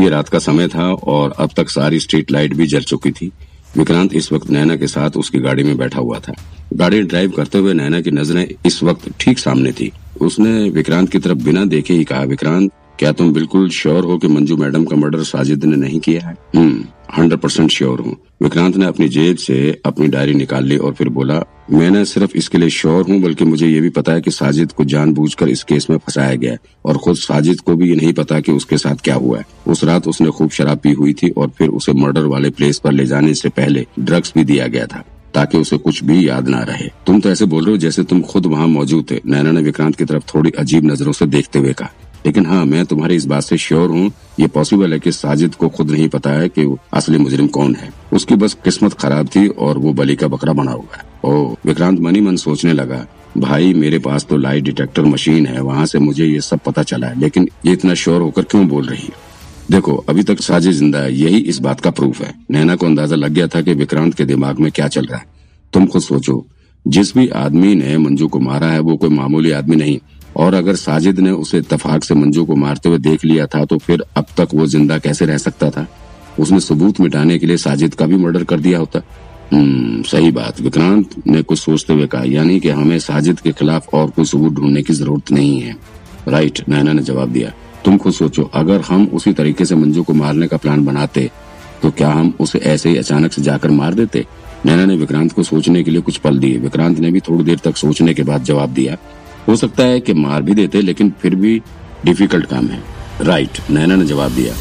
ये रात का समय था और अब तक सारी स्ट्रीट लाइट भी जल चुकी थी। विक्रांत इस वक्त नैना के साथ उसकी गाड़ी में बैठा हुआ था। गाड़ी ड्राइव करते हुए नैना की नज़रें इस वक्त ठीक सामने थी। उसने विक्रांत की तरफ़ बिना देखे ही कहा, विक्रांत क्या तुम बिल्कुल श्योर हो कि मंजू मैडम का मर्डर साजिद ने नहीं किया है? हंड्रेड परसेंट श्योर हूँ। विक्रांत ने अपनी जेब से अपनी डायरी निकाल ली और फिर बोला, मैंने सिर्फ़ इसके लिए श्योर हूँ, बल्कि मुझे ये भी पता है कि साजिद को जानबूझकर इस केस में फंसाया गया है और खुद साजिद को भी ये नहीं पता कि उसके साथ क्या हुआ है। उस रात उसने खूब शराब पी हुई थी और फिर उसे मर्डर वाले प्लेस पर ले जाने से पहले ड्रग्स भी दिया गया था, ताकि उसे कुछ भी याद ना रहे। तुम तो ऐसे बोल रहे हो जैसे तुम खुद वहाँ मौजूद थे, नैना ने विक्रांत की तरफ़ थोड़ी अजीब नज़रों से देखते हुए कहा। लेकिन हाँ मैं तुम्हारी इस बात से श्योर हूँ, ये पॉसिबल है कि साजिद को खुद नहीं पता है कि असली मुजरिम कौन है। उसकी बस किस्मत खराब थी और वो बलि का बकरा बना हुआ ओ, विक्रांत मनी मन सोचने लगा, भाई, मेरे पास तो लाइट डिटेक्टर मशीन है, वहाँ से मुझे ये सब पता चला है, लेकिन ये इतना श्योर होकर क्यों बोल रही है? देखो, अभी तक साजिद ज़िंदा है, यही इस बात का प्रूफ है। नैना को अंदाज़ा लग गया था कि विक्रांत के दिमाग में क्या चल रहा है। तुम खुद सोचो, जिस भी आदमी ने मंजू को मारा है, वो कोई मामूली आदमी नहीं। और अगर साजिद ने उसे इतफाक से मंजू को मारते हुए देख लिया था तो फिर अब तक वो ज़िंदा कैसे रह सकता था? उसने सबूत मिटाने के लिए साजिद का भी मर्डर कर दिया होता। हम्म सही बात। विक्रांत ने कुछ सोचते हुए कहा, यानी कि हमें साजिद के खिलाफ और कोई सबूत ढूँढने की ज़रूरत नहीं है। राइट, नैना ने जवाब दिया। तुम खुद सोचो, अगर हम उसी तरीके से मंजू को मारने का प्लान बनाते तो क्या हम उसे ऐसे ही अचानक से जाकर मार देते? नैना ने विक्रांत को सोचने के लिए कुछ पल दिए। विक्रांत ने भी थोड़ी देर तक सोचने के बाद जवाब दिया हो सकता है कि मार भी देते, लेकिन फिर भी डिफ़िकल्ट काम है। राइट नैना ने जवाब दिया।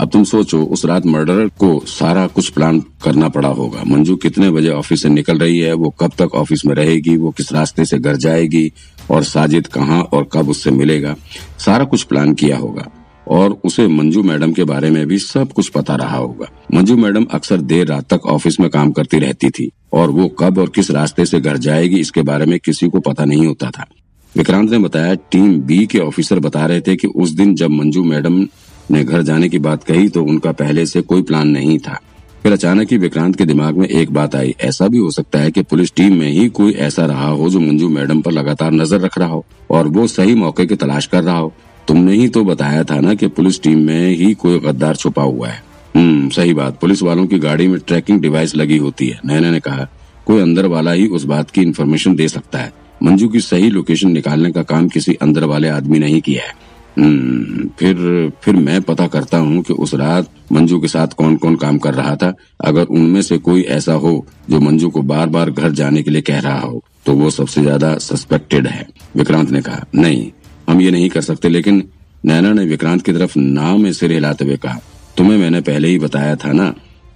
अब तुम सोचो, उस रात मर्डरर को सारा कुछ प्लान करना पड़ा होगा। मंजू कितने बजे ऑफ़िस से निकल रही है, वो कब तक ऑफ़िस में रहेगी, वो किस रास्ते से घर जाएगी, और साजिद कहाँ और कब उससे मिलेगा। सारा कुछ प्लान किया होगा, और उसे मंजू मैडम के बारे में भी सब कुछ पता रहा होगा। मंजू मैडम अक्सर देर रात तक ऑफ़िस में काम करती रहती थी। और वो कब और किस रास्ते से घर जाएगी, इसके बारे में किसी को पता नहीं होता था। विक्रांत ने बताया, टीम बी के ऑफिसर बता रहे थे कि उस दिन जब मंजू मैडम ने घर जाने की बात कही तो उनका पहले से कोई प्लान नहीं था। फिर अचानक ही विक्रांत के दिमाग में एक बात आई। ऐसा भी हो सकता है कि पुलिस टीम में ही कोई ऐसा रहा हो जो मंजू मैडम पर लगातार नज़र रख रहा हो, और वो सही मौके की तलाश कर रहा हो। तुमने ही तो बताया था ना कि पुलिस टीम में ही कोई गद्दार छुपा हुआ है। हम्म सही बात। पुलिस वालों की गाड़ी में ट्रैकिंग डिवाइस लगी होती है। नैना ने कहा कोई अंदर वाला ही उस बात की इन्फॉर्मेशन दे सकता है। मंजू की सही लोकेशन निकालने का काम किसी अंदर वाले आदमी ने ही किया है। हम्म, फिर फिर मैं पता करता हूँ कि उस रात मंजू के साथ कौन कौन काम कर रहा था। अगर उनमें से कोई ऐसा हो जो मंजू को बार बार घर जाने के लिए कह रहा हो तो वो सबसे ज़्यादा सस्पेक्टेड है। विक्रांत ने कहा नहीं हम ये नहीं कर सकते लेकिन नैना ने विक्रांत की तरफ़ नाव में सिर हिलाते हुए कहा तुम्हें मैंने पहले ही बताया था ना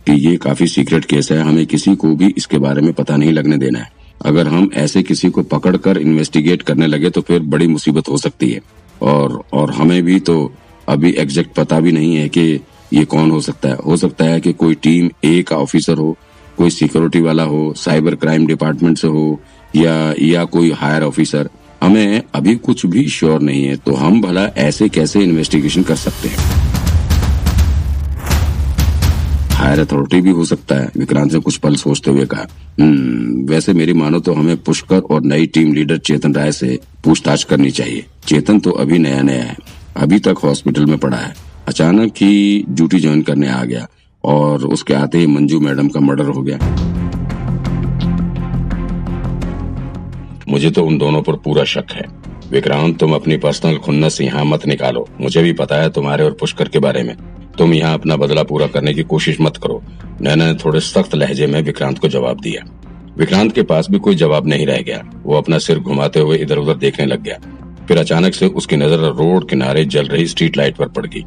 कि ये काफ़ी सीक्रेट केस है, हमें किसी को भी इसके बारे में पता नहीं लगने देना है। अगर हम ऐसे किसी को पकड़कर इन्वेस्टिगेट करने लगे तो फिर बड़ी मुसीबत हो सकती है। और और हमें भी तो अभी एग्जैक्ट पता भी नहीं है कि ये कौन हो सकता है। हो सकता है कि कोई टीम ए का ऑफिसर हो, कोई सिक्योरिटी वाला हो साइबर क्राइम डिपार्टमेंट से हो, या या कोई हायर ऑफिसर हमें अभी कुछ भी श्योर नहीं है तो हम भला ऐसे कैसे इन्वेस्टिगेशन कर सकते हैं? हायर अथॉरिटी भी हो सकता है। विक्रांत ने कुछ पल सोचते हुए कहा हम्म, वैसे मेरी मानो तो हमें पुष्कर और नई टीम लीडर चेतन राय से पूछताछ करनी चाहिए। चेतन तो अभी नया नया है अभी तक हॉस्पिटल में पड़ा है। अचानक ही ड्यूटी ज्वाइन करने आ गया और उसके आते ही मंजू मैडम का मर्डर हो गया। मुझे तो उन दोनों पर पूरा शक है। विक्रांत तुम अपनी पर्सनल खुन्नस यहाँ मत निकालो। मुझे भी पता है तुम्हारे और पुष्कर के बारे में। तुम यहाँ अपना बदला पूरा करने की कोशिश मत करो। नैना ने थोड़े सख्त लहजे में विक्रांत को जवाब दिया। विक्रांत के पास भी कोई जवाब नहीं रह गया। वो अपना सिर घुमाते हुए इधर उधर देखने लग गया। फिर अचानक से उसकी नज़र रोड किनारे जल रही स्ट्रीट लाइट पर पड़ गई।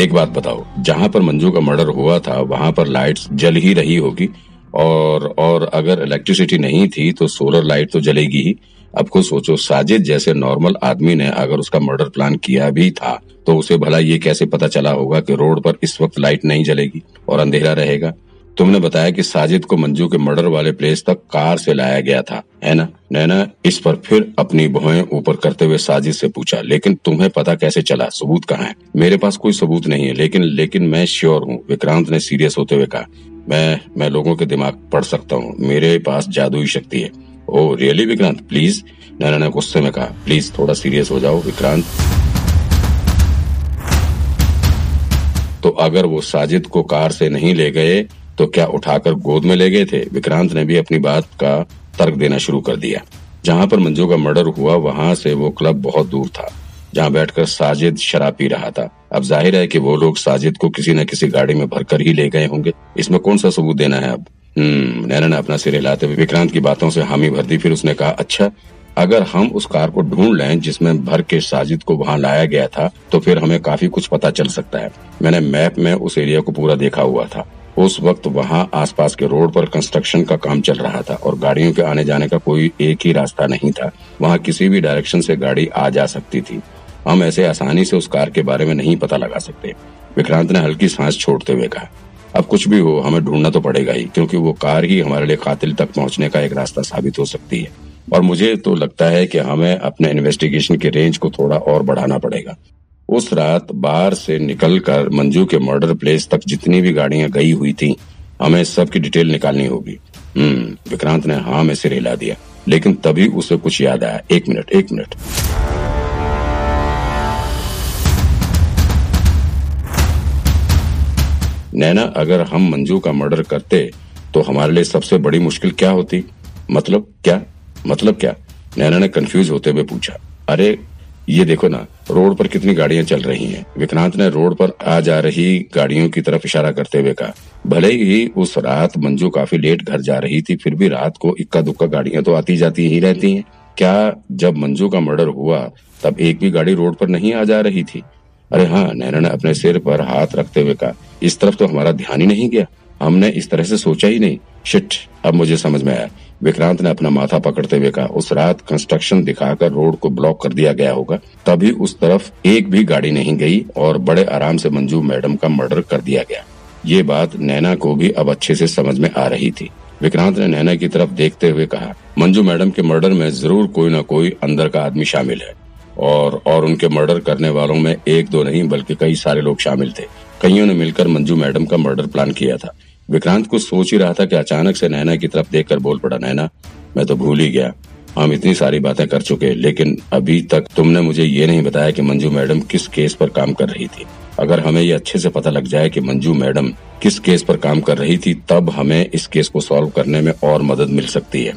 एक बात बताओ, जहाँ पर मंजू का मर्डर हुआ था, वहाँ पर लाइट्स जल ही रही होगी? और और अगर इलेक्ट्रिसिटी नहीं थी तो सोलर लाइट तो जलेगी ही। अब खुद सोचो, साजिद जैसे नॉर्मल आदमी ने अगर उसका मर्डर प्लान किया भी था तो उसे भला ये कैसे पता चला होगा कि रोड पर इस वक्त लाइट नहीं जलेगी और अंधेरा रहेगा? तुमने बताया कि साजिद को मंजू के मर्डर वाले प्लेस तक कार से लाया गया था, है ना? नैना, इस पर फिर अपनी भुएँ ऊपर करते हुए साजिद से पूछा, लेकिन तुम्हें पता कैसे चला? सबूत कहाँ है? मेरे पास कोई सबूत नहीं है, लेकिन लेकिन मैं श्योर हूँ, विक्रांत ने सीरियस होते हुए कहा, मैं मैं लोगों के दिमाग पढ़ सकता हूँ, मेरे पास जादुई शक्ति है। Oh really Vikrant? Please Naina ने गुस्से में कहा प्लीज़ थोड़ा सीरियस हो जाओ, विक्रांत। अगर वो साजिद को कार से नहीं ले गए तो क्या उठाकर गोद में ले गए थे? विक्रांत ने भी अपनी बात का तर्क देना शुरू कर दिया। जहाँ पर मंजू का मर्डर हुआ, वहाँ से वो क्लब बहुत दूर था, जहाँ बैठकर साजिद शराब पी रहा था। अब ज़ाहिर है कि वो लोग साजिद को किसी न किसी गाड़ी में भरकर ही ले गए होंगे। इसमें कौन सा सबूत देना है अब? हम्म नैना ने अपना सिर हिलाते हुए विक्रांत की बातों से हामी भर दी, फिर उसने कहा अच्छा अगर हम उस कार को ढूंढ लें जिसमें भर के साजिद को वहाँ लाया गया था तो फिर हमें काफ़ी कुछ पता चल सकता है। मैंने मैप में उस एरिया को पूरा देखा हुआ था। उस वक्त वहाँ आसपास के रोड पर कंस्ट्रक्शन का काम चल रहा था और गाड़ियों के आने जाने का कोई एक ही रास्ता नहीं था। वहाँ किसी भी डायरेक्शन से गाड़ी आ जा सकती थी। हम ऐसे आसानी से उस कार के बारे में नहीं पता लगा सकते। विक्रांत ने हल्की सांस छोड़ते हुए कहा, अब कुछ भी हो, हमें ढूंढना तो पड़ेगा ही, क्योंकि वो कार ही हमारे लिए कातिल तक पहुँचने का एक रास्ता साबित हो सकती है। और मुझे तो लगता है कि हमें अपने इन्वेस्टिगेशन के रेंज को थोड़ा और बढ़ाना पड़ेगा। उस रात बार से निकलकर मंजू के मर्डर प्लेस तक जितनी भी गाड़ियाँ गई हुई थी, हमें सबकी डिटेल निकालनी होगी। हम्म विक्रांत ने हाँ में सिर हिला दिया, लेकिन तभी उसे कुछ याद आया। एक मिनट एक मिनट। नैना, अगर हम मंजू का मर्डर करते तो हमारे लिए सबसे बड़ी मुश्किल क्या होती? मतलब क्या? मतलब क्या? नैना ने कंफ्यूज होते हुए पूछा, अरे, ये देखो ना, रोड पर कितनी गाड़ियाँ चल रही हैं। विक्रांत ने रोड पर आ जा रही गाड़ियों की तरफ़ इशारा करते हुए कहा, भले ही उस रात मंजू काफ़ी लेट घर जा रही थी, फिर भी रात को इक्का दुक्का गाड़ियाँ तो आती जाती ही रहती हैं। क्या जब मंजू का मर्डर हुआ, तब एक भी गाड़ी रोड पर नहीं आ जा रही थी? अरे हाँ नैना ने अपने सिर पर हाथ रखते हुए कहा, इस तरफ़ तो हमारा ध्यान ही नहीं गया। हमने इस तरह से सोचा ही नहीं। शिट, अब मुझे समझ में आया। विक्रांत ने अपना माथा पकड़ते हुए कहा, उस रात कंस्ट्रक्शन दिखाकर रोड को ब्लॉक कर दिया गया होगा, तभी उस तरफ़ एक भी गाड़ी नहीं गई और बड़े आराम से मंजू मैडम का मर्डर कर दिया गया। ये बात नैना को भी अब अच्छे से समझ में आ रही थी। विक्रांत ने नैना की तरफ़ देखते हुए कहा, मंजू मैडम के मर्डर में ज़रूर कोई न कोई अंदर का आदमी शामिल है और और उनके मर्डर करने वालों में एक दो नहीं, बल्कि कई सारे लोग शामिल थे। कईयों ने मिलकर मंजू मैडम का मर्डर प्लान किया था। विक्रांत कुछ सोच ही रहा था कि अचानक से नैना की तरफ़ देखकर बोल पड़ा, नैना, मैं तो भूल ही गया। हम इतनी सारी बातें कर चुके, लेकिन अभी तक तुमने मुझे ये नहीं बताया कि मंजू मैडम किस केस पर काम कर रही थी। अगर हमें ये अच्छे से पता लग जाए कि मंजू मैडम किस केस पर काम कर रही थी, तब हमें इस केस को सॉल्व करने में और मदद मिल सकती है।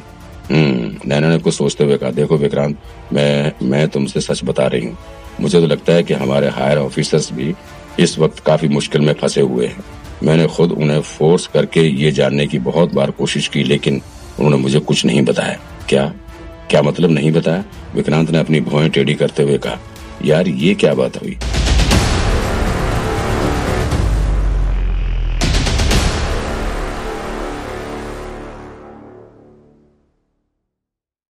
हम्म नैना ने कुछ सोचते हुए कहा, देखो विक्रांत, मैं मैं तुमसे सच बता रही हूँ। मुझे तो लगता है कि हमारे हायर ऑफिसर्स भी इस वक्त काफ़ी मुश्किल में फंसे हुए हैं। मैंने खुद उन्हें फोर्स करके ये जानने की बहुत बार कोशिश की, लेकिन उन्होंने मुझे कुछ नहीं बताया। क्या? क्या मतलब नहीं बताया? विक्रांत ने अपनी भौएँ टेढ़ी करते हुए कहा, यार, ये क्या बात हुई?